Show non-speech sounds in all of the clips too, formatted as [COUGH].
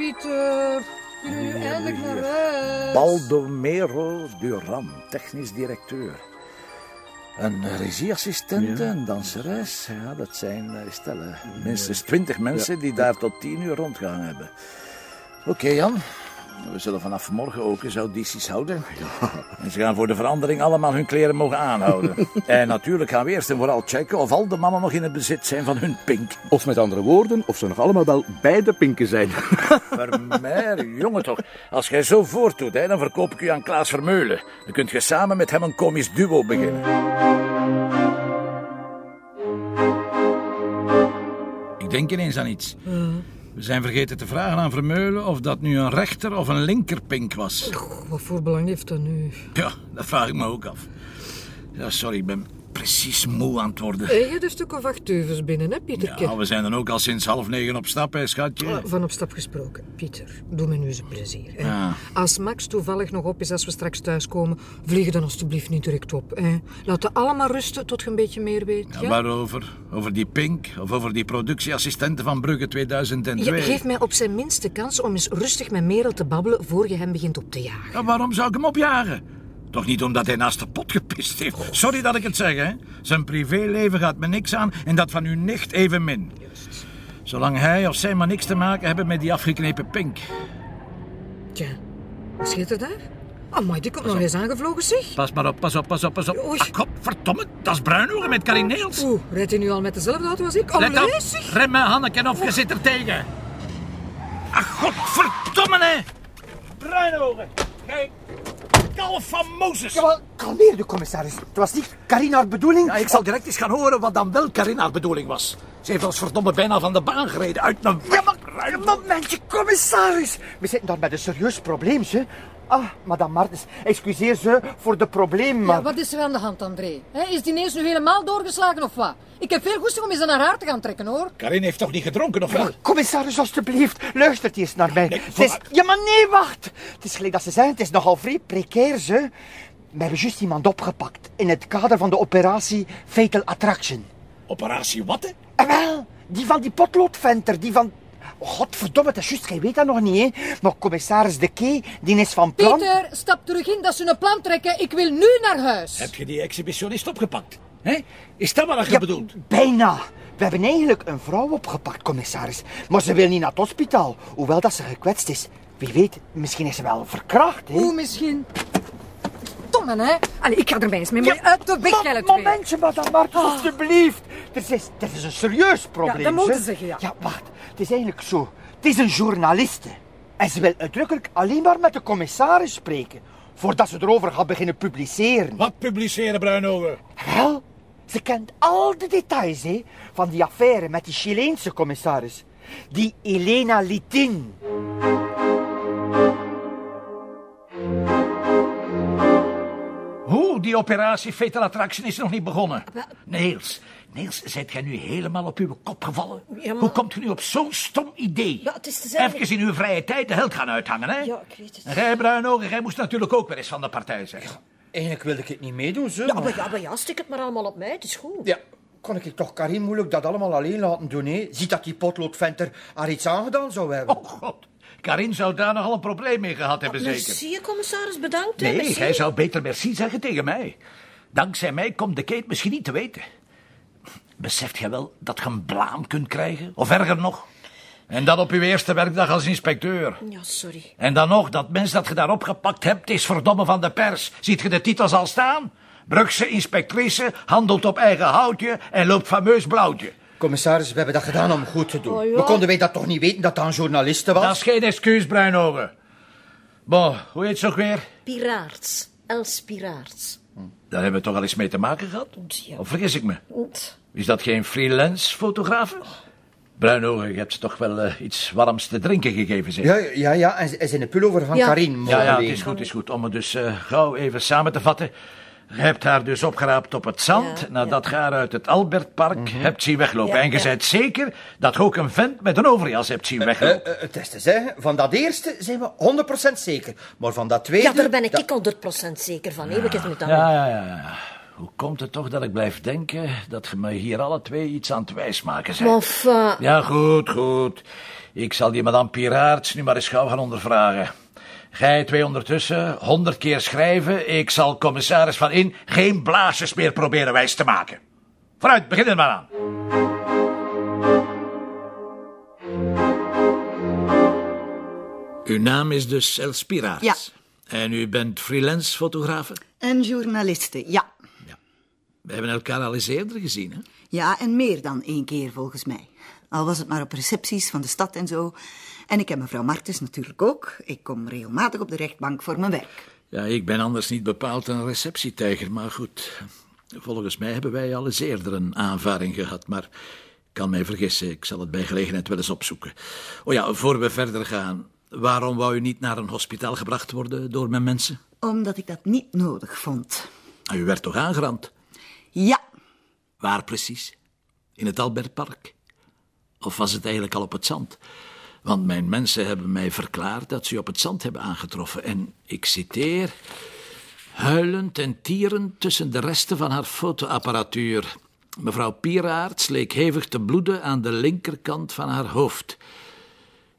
Pieter. Kunnen we nu eindelijk naar huis? Baldomero Duran, technisch directeur. Een regieassistent, een danseres. Ja, dat zijn eh, stellen. Minstens twintig mensen die daar tot tien uur rondgaan hebben. Oké, Jan. We zullen vanaf morgen ook eens audities houden. En ze gaan voor de verandering allemaal hun kleren mogen aanhouden. [LAUGHS] en natuurlijk gaan we eerst en vooral checken of al de mannen nog in het bezit zijn van hun pink. Of met andere woorden, of ze nog allemaal wel bij de pinken zijn. [LAUGHS] Vermeer, jongen toch. Als jij zo voortdoet, hè, dan verkoop ik u aan Klaas Vermeulen. Dan kunt je samen met hem een komisch duo beginnen. Ik denk ineens aan iets. We zijn vergeten te vragen aan Vermeulen of dat nu een rechter of een linkerpink was. Goh, Wat voor belang heeft dat nu? Ja, dat vraag ik me ook af. Ja, sorry, ik ben precies moe aan het worden. Hey, je hebt een stuk of acht binnen, hè, Pieterke? Ja, we zijn dan ook al sinds half negen op stap, hè, schatje. Ah, Van op stap gesproken. Pieter, doe me nu eens een plezier. Hè. Ja. Als Max toevallig nog op is als we straks thuiskomen, vlieg dan alstublieft niet direct op. Hè. Laat het allemaal rusten tot je een beetje meer weet. Ja, Ja? waarover? Over die Pink of over die productieassistenten van Brugge 2002? Je geeft mij op zijn minste kans om eens rustig met Merel te babbelen voor je hem begint op te jagen. Ja, waarom zou ik hem opjagen? Toch niet omdat hij naast de pot gepist heeft. Sorry dat ik het zeg, hè. Zijn privéleven gaat me niks aan en dat van uw nicht evenmin. Zolang hij of zij maar niks te maken hebben met die afgeknepen Pink. Tja, wat schiet er daar? Amai, die komt nog eens aangevlogen, zeg. Pas maar op, pas op, pas op, pas op. Oei. Ah, godverdomme, dat is Bruinogen met Karin Neels. Oeh, rijdt hij nu al met dezelfde auto als ik? Let Allee, op, zeg. rem me, Hanneke, of je zit er tegen. Ach, godverdomme, hè. Bruinogen, kijk. Kalf van Mozes. Jawel, kalmeer de commissaris. Het was niet Carina's bedoeling. Ja, ik zal direct eens gaan horen wat dan wel Carina's bedoeling was. Ze heeft ons verdomme bijna van de baan gereden uit een... Ja, maar, momentje, commissaris. We zitten daar met een serieus probleem, ze. Ah, madame Martens, excuseer ze voor de probleem, maar... Ja, wat is er aan de hand, André? Hè, is die ineens nu helemaal doorgeslagen of wat? Ik heb veel goesting om eens naar haar te gaan trekken, hoor. Karin heeft toch niet gedronken, of wel? Commissaris, alstublieft, luistert eens naar mij. Nee, voor- is... Ja, maar nee, wacht. Het is gelijk dat ze zeggen, het is nogal vrij precair, ze. We hebben juist iemand opgepakt in het kader van de operatie Fatal Attraction. Operatie wat, hè? En wel, die van die potloodventer, die van... Godverdomme, het is juist, jij weet dat nog niet, hè. Maar commissaris De Kee, die is van plan... Pieter, stap terug in dat ze een plan trekken. Ik wil nu naar huis. Heb je die exhibitionist opgepakt? Hè? Is dat wat je Ja, bedoelt? Bijna. We hebben eigenlijk een vrouw opgepakt, commissaris. Maar ze wil niet naar het hospitaal, hoewel dat ze gekwetst is. Wie weet, misschien is ze wel verkracht, hè? Hoe misschien? Domme, hè? Allee, ik ga er eens mee. Mooi uit de weg, twee. momentje, madame Martens, alstublieft. Er is, er is een serieus probleem. Ja, dat moeten ze zeggen, ja. Ja, wacht. Het is eigenlijk zo. Het is een journaliste. En ze wil uitdrukkelijk alleen maar met de commissaris spreken. Voordat ze erover gaat beginnen publiceren. Wat publiceren, Bruinogen? Wel, ze kent al de details hè, van die affaire met die Chileense commissaris. Die Elena Litin. Die operatie Fatal Attraction is nog niet begonnen. Niels, Niels, zijt jij nu helemaal op uw kop gevallen? Ja, maar- Hoe komt u nu op zo'n stom idee? Ja, het is Even in uw vrije tijd de held gaan uithangen, hè? Ja, ik weet het. En jij, Bruinogen, jij moest natuurlijk ook weer eens van de partij zijn. Eigenlijk wilde ik het niet meedoen, zo. Ja, maar ja, maar ja, stik het maar allemaal op mij, het is goed. Ja, kon ik toch Karin moeilijk dat allemaal alleen laten doen, hè? Ziet dat die potloodventer haar iets aangedaan zou hebben. Oh god, Karin zou daar nogal een probleem mee gehad hebben, zeker. Merci, commissaris, bedankt. hè, Nee, merci. jij zou beter merci zeggen tegen mij. Dankzij mij komt de Kate misschien niet te weten. Beseft jij wel dat je een blaam kunt krijgen? Of erger nog? En dat op uw eerste werkdag als inspecteur. Ja, sorry. En dan nog, dat mens dat je daar opgepakt hebt, is verdomme van de pers. Ziet je de titels al staan? Brugse inspectrice, handelt op eigen houtje en loopt fameus blauwtje. Commissaris, we hebben dat gedaan om goed te doen. Oh, ja. We konden wij dat toch niet weten dat dat een journaliste was? Dat is geen excuus, Bruinogen. Bon, hoe heet ze ook weer? Piraarts. Els Piraarts. Daar hebben we toch al eens mee te maken gehad? Ja. Of vergis ik me? Is dat geen freelance fotograaf? Bruinogen, je hebt ze toch wel eh, iets warms te drinken gegeven, zeg. Ja, ja, ja. En, en zijn de pullover van Ja. Karin ja, ja, het is goed, het is goed. Om het dus eh, gauw even samen te vatten. Je hebt haar dus opgeraapt op het zand, Ja, nadat je haar uit het Albertpark hebt zien weglopen. Ja, en je ja. bent zeker dat je ook een vent met een overjas hebt zien weglopen. Eh, eh, het is te zeggen, van dat eerste zijn we 100% zeker. Maar van dat tweede... Ja, daar ben ik dat- ik 100% zeker van. Ik heb het aan. ja, ja, ja, ja. Hoe komt het toch dat ik blijf denken dat je me hier alle twee iets aan het wijsmaken bent? Enfin, Ja, goed, goed. Ik zal die madame Piraerts nu maar eens gauw gaan ondervragen. Gij twee ondertussen, honderd keer schrijven. Ik zal commissaris Van In geen blaasjes meer proberen wijs te maken. Vooruit, begin er maar aan. Uw naam is dus Els Piraerts? Ja. En u bent freelance fotografe? En journalisten, ja. We hebben elkaar al eens eerder gezien, hè? Ja, en meer dan één keer volgens mij. Al was het maar op recepties van de stad en zo. En ik ken mevrouw Martens natuurlijk ook. Ik kom regelmatig op de rechtbank voor mijn werk. Ja, ik ben anders niet bepaald een receptietijger, maar goed. Volgens mij hebben wij al eens eerder een aanvaring gehad, maar ik kan mij vergissen. Ik zal het bij gelegenheid wel eens opzoeken. Oh ja, voor we verder gaan. Waarom wou u niet naar een hospitaal gebracht worden door mijn mensen? Omdat ik dat niet nodig vond. Ah, U werd toch aangerand? Ja, Waar precies? In het Albertpark? Of was het eigenlijk al op het zand? Want mijn mensen hebben mij verklaard dat ze u op het zand hebben aangetroffen. En ik citeer... Huilend en tierend tussen de resten van haar fotoapparatuur. Mevrouw Pieraerts leek hevig te bloeden aan de linkerkant van haar hoofd.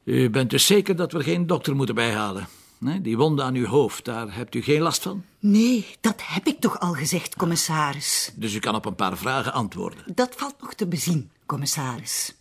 U bent dus zeker dat we geen dokter moeten bijhalen? Nee, die wonden aan uw hoofd, daar hebt u geen last van? nee, dat heb ik toch al gezegd, commissaris. Dus u kan op een paar vragen antwoorden. Dat valt nog te bezien, commissaris.